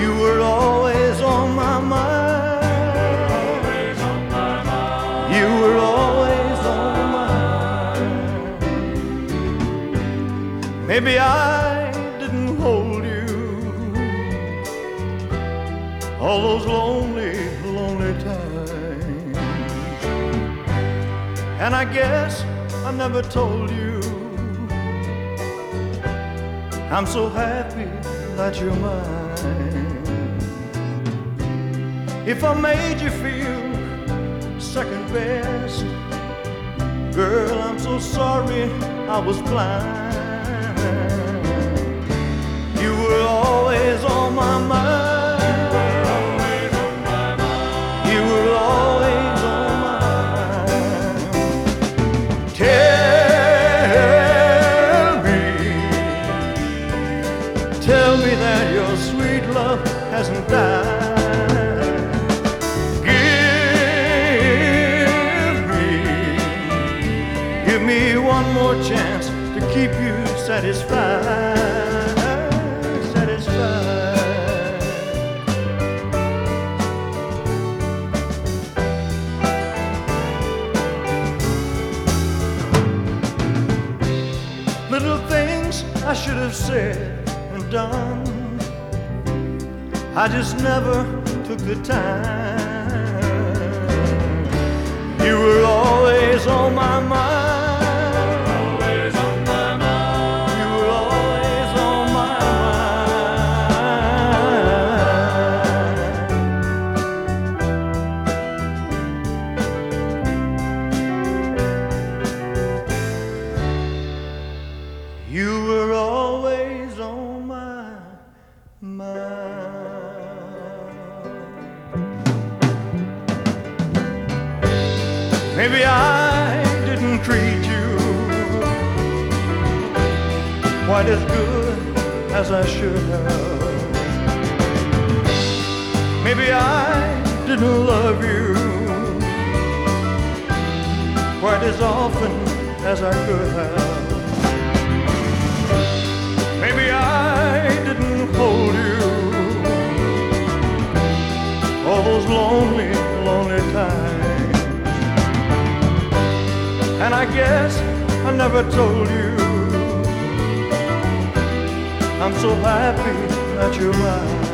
You were always on my mind. You were always on my mind. Maybe I didn't hold you all those lonely, lonely times. And I guess I never told you I'm so happy that you're mine. If I made you feel second best, girl, I'm so sorry I was blind. Love hasn't died. Give me, give me one more chance to keep you satisfied. Satisfied. Little things I should have said and done. I just never took the time. You were always on my mind. Maybe I didn't treat you quite as good as I should have. Maybe I didn't love you quite as often as I could have. Maybe I didn't hold you all those lonely, lonely times. I guess I never told you I'm so happy that you're mine.